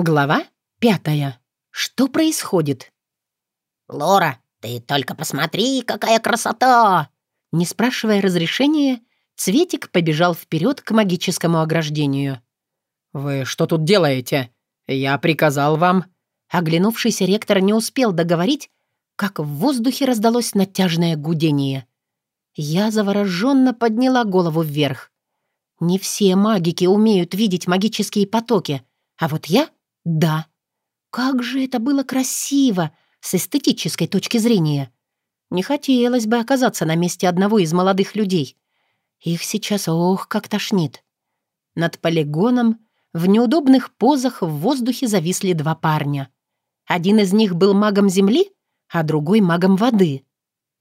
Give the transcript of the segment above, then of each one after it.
Глава пятая. Что происходит? «Лора, ты только посмотри, какая красота!» Не спрашивая разрешения, Цветик побежал вперед к магическому ограждению. «Вы что тут делаете? Я приказал вам...» Оглянувшийся ректор не успел договорить, как в воздухе раздалось натяжное гудение. Я завороженно подняла голову вверх. Не все магики умеют видеть магические потоки, а вот я да. Как же это было красиво с эстетической точки зрения. Не хотелось бы оказаться на месте одного из молодых людей. Их сейчас ох, как тошнит. Над полигоном в неудобных позах в воздухе зависли два парня. Один из них был магом земли, а другой магом воды.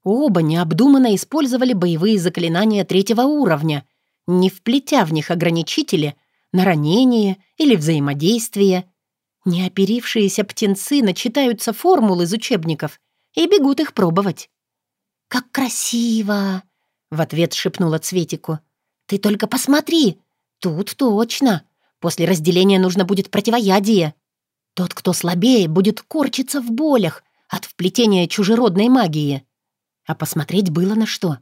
Оба необдуманно использовали боевые заклинания третьего уровня, не вплетя в них ограничители на ранение или взаимодействие — Неоперившиеся птенцы начитаются формул из учебников и бегут их пробовать. «Как красиво!» — в ответ шепнула Цветику. «Ты только посмотри! Тут точно! После разделения нужно будет противоядие. Тот, кто слабее, будет корчиться в болях от вплетения чужеродной магии. А посмотреть было на что.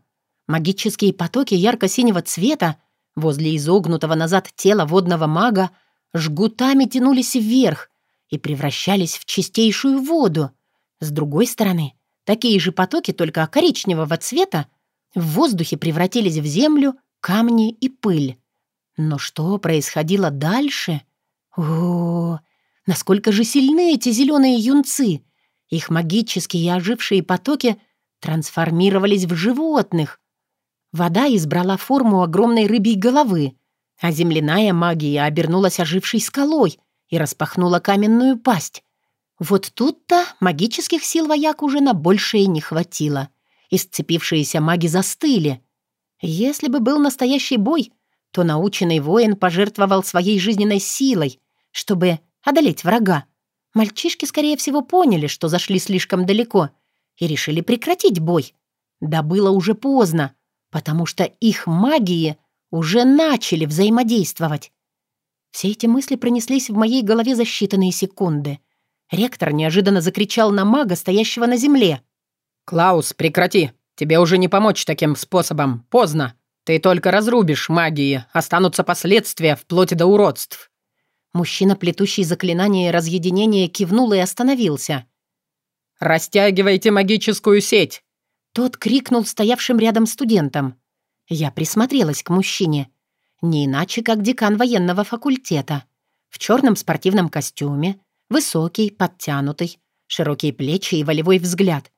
Магические потоки ярко-синего цвета возле изогнутого назад тела водного мага жгутами тянулись вверх, и превращались в чистейшую воду. С другой стороны, такие же потоки, только коричневого цвета, в воздухе превратились в землю, камни и пыль. Но что происходило дальше? О, насколько же сильны эти зеленые юнцы! Их магические ожившие потоки трансформировались в животных. Вода избрала форму огромной рыбьей головы, а земляная магия обернулась ожившей скалой, и распахнула каменную пасть. Вот тут-то магических сил вояк уже на большее не хватило. И сцепившиеся маги застыли. Если бы был настоящий бой, то наученный воин пожертвовал своей жизненной силой, чтобы одолеть врага. Мальчишки, скорее всего, поняли, что зашли слишком далеко, и решили прекратить бой. Да было уже поздно, потому что их магии уже начали взаимодействовать. Все эти мысли пронеслись в моей голове за считанные секунды. Ректор неожиданно закричал на мага, стоящего на земле. «Клаус, прекрати! Тебе уже не помочь таким способом. Поздно. Ты только разрубишь магии, останутся последствия вплоть до уродств». Мужчина, плетущий заклинание разъединения, кивнул и остановился. «Растягивайте магическую сеть!» Тот крикнул стоявшим рядом студентам. Я присмотрелась к мужчине. Не иначе, как декан военного факультета. В черном спортивном костюме, высокий, подтянутый, широкие плечи и волевой взгляд.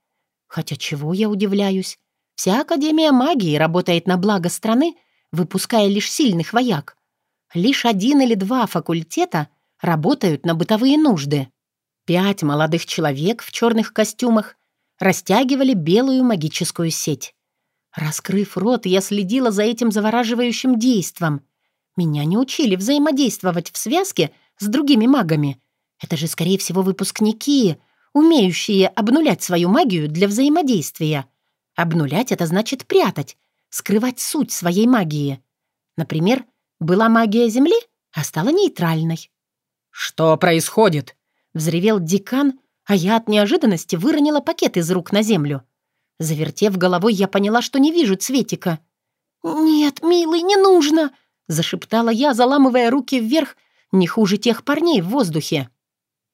Хотя чего я удивляюсь? Вся Академия магии работает на благо страны, выпуская лишь сильных вояк. Лишь один или два факультета работают на бытовые нужды. Пять молодых человек в черных костюмах растягивали белую магическую сеть. Раскрыв рот, я следила за этим завораживающим действом. Меня не учили взаимодействовать в связке с другими магами. Это же, скорее всего, выпускники, умеющие обнулять свою магию для взаимодействия. Обнулять — это значит прятать, скрывать суть своей магии. Например, была магия Земли, а стала нейтральной. «Что происходит?» — взревел декан, а я от неожиданности выронила пакет из рук на землю. Завертев головой, я поняла, что не вижу Цветика. «Нет, милый, не нужно!» — зашептала я, заламывая руки вверх, не хуже тех парней в воздухе.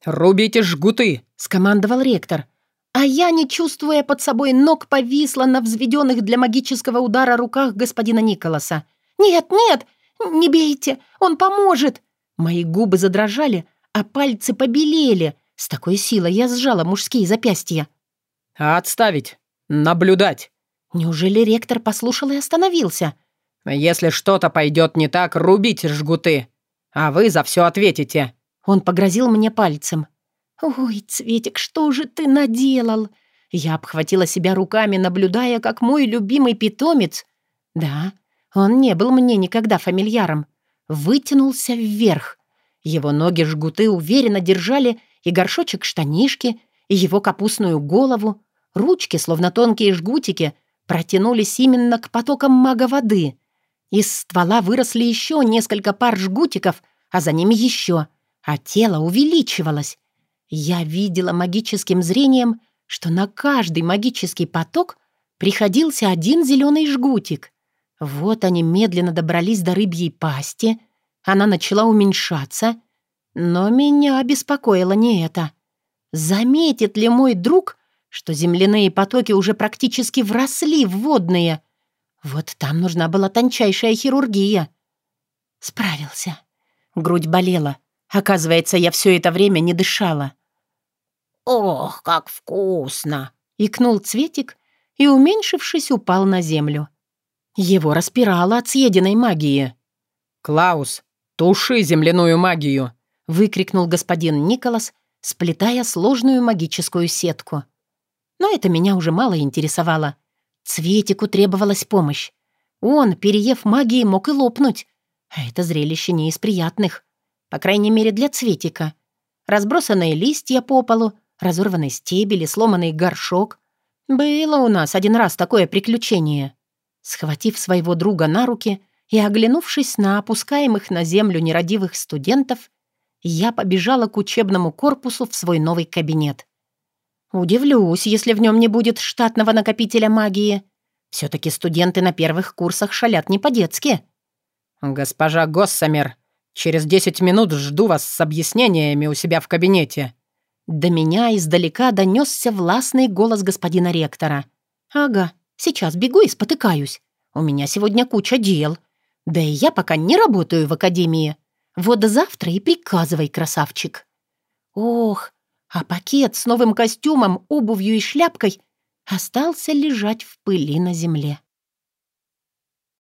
«Рубите жгуты!» — скомандовал ректор. А я, не чувствуя под собой ног, повисла на взведенных для магического удара руках господина Николаса. «Нет, нет! Не бейте! Он поможет!» Мои губы задрожали, а пальцы побелели. С такой силой я сжала мужские запястья. «Отставить! Наблюдать!» Неужели ректор послушал и остановился? «Если что-то пойдет не так, рубите жгуты, а вы за все ответите». Он погрозил мне пальцем. «Ой, Цветик, что же ты наделал?» Я обхватила себя руками, наблюдая, как мой любимый питомец... Да, он не был мне никогда фамильяром. Вытянулся вверх. Его ноги-жгуты уверенно держали и горшочек штанишки, и его капустную голову. Ручки, словно тонкие жгутики, протянулись именно к потокам мага воды. Из ствола выросли еще несколько пар жгутиков, а за ними еще. а тело увеличивалось. Я видела магическим зрением, что на каждый магический поток приходился один зеленый жгутик. Вот они медленно добрались до рыбьей пасти. Она начала уменьшаться. Но меня беспокоило не это. Заметит ли мой друг, что земляные потоки уже практически вросли в водные? Вот там нужна была тончайшая хирургия. Справился. Грудь болела. Оказывается, я все это время не дышала. «Ох, как вкусно!» — икнул Цветик и, уменьшившись, упал на землю. Его распирало от съеденной магии. «Клаус, туши земляную магию!» — выкрикнул господин Николас, сплетая сложную магическую сетку. Но это меня уже мало интересовало. Цветику требовалась помощь. Он, переев магии, мог и лопнуть. А это зрелище не из приятных. По крайней мере, для Цветика. Разбросанные листья по полу, разорванный стебель сломанный горшок. Было у нас один раз такое приключение. Схватив своего друга на руки и оглянувшись на опускаемых на землю нерадивых студентов, я побежала к учебному корпусу в свой новый кабинет. Удивлюсь, если в нем не будет штатного накопителя магии. Все-таки студенты на первых курсах шалят не по-детски. «Госпожа Госсамер, через десять минут жду вас с объяснениями у себя в кабинете». До меня издалека донесся властный голос господина ректора. «Ага, сейчас бегу и спотыкаюсь. У меня сегодня куча дел. Да и я пока не работаю в академии. Вот завтра и приказывай, красавчик». Ох, а пакет с новым костюмом, обувью и шляпкой остался лежать в пыли на земле.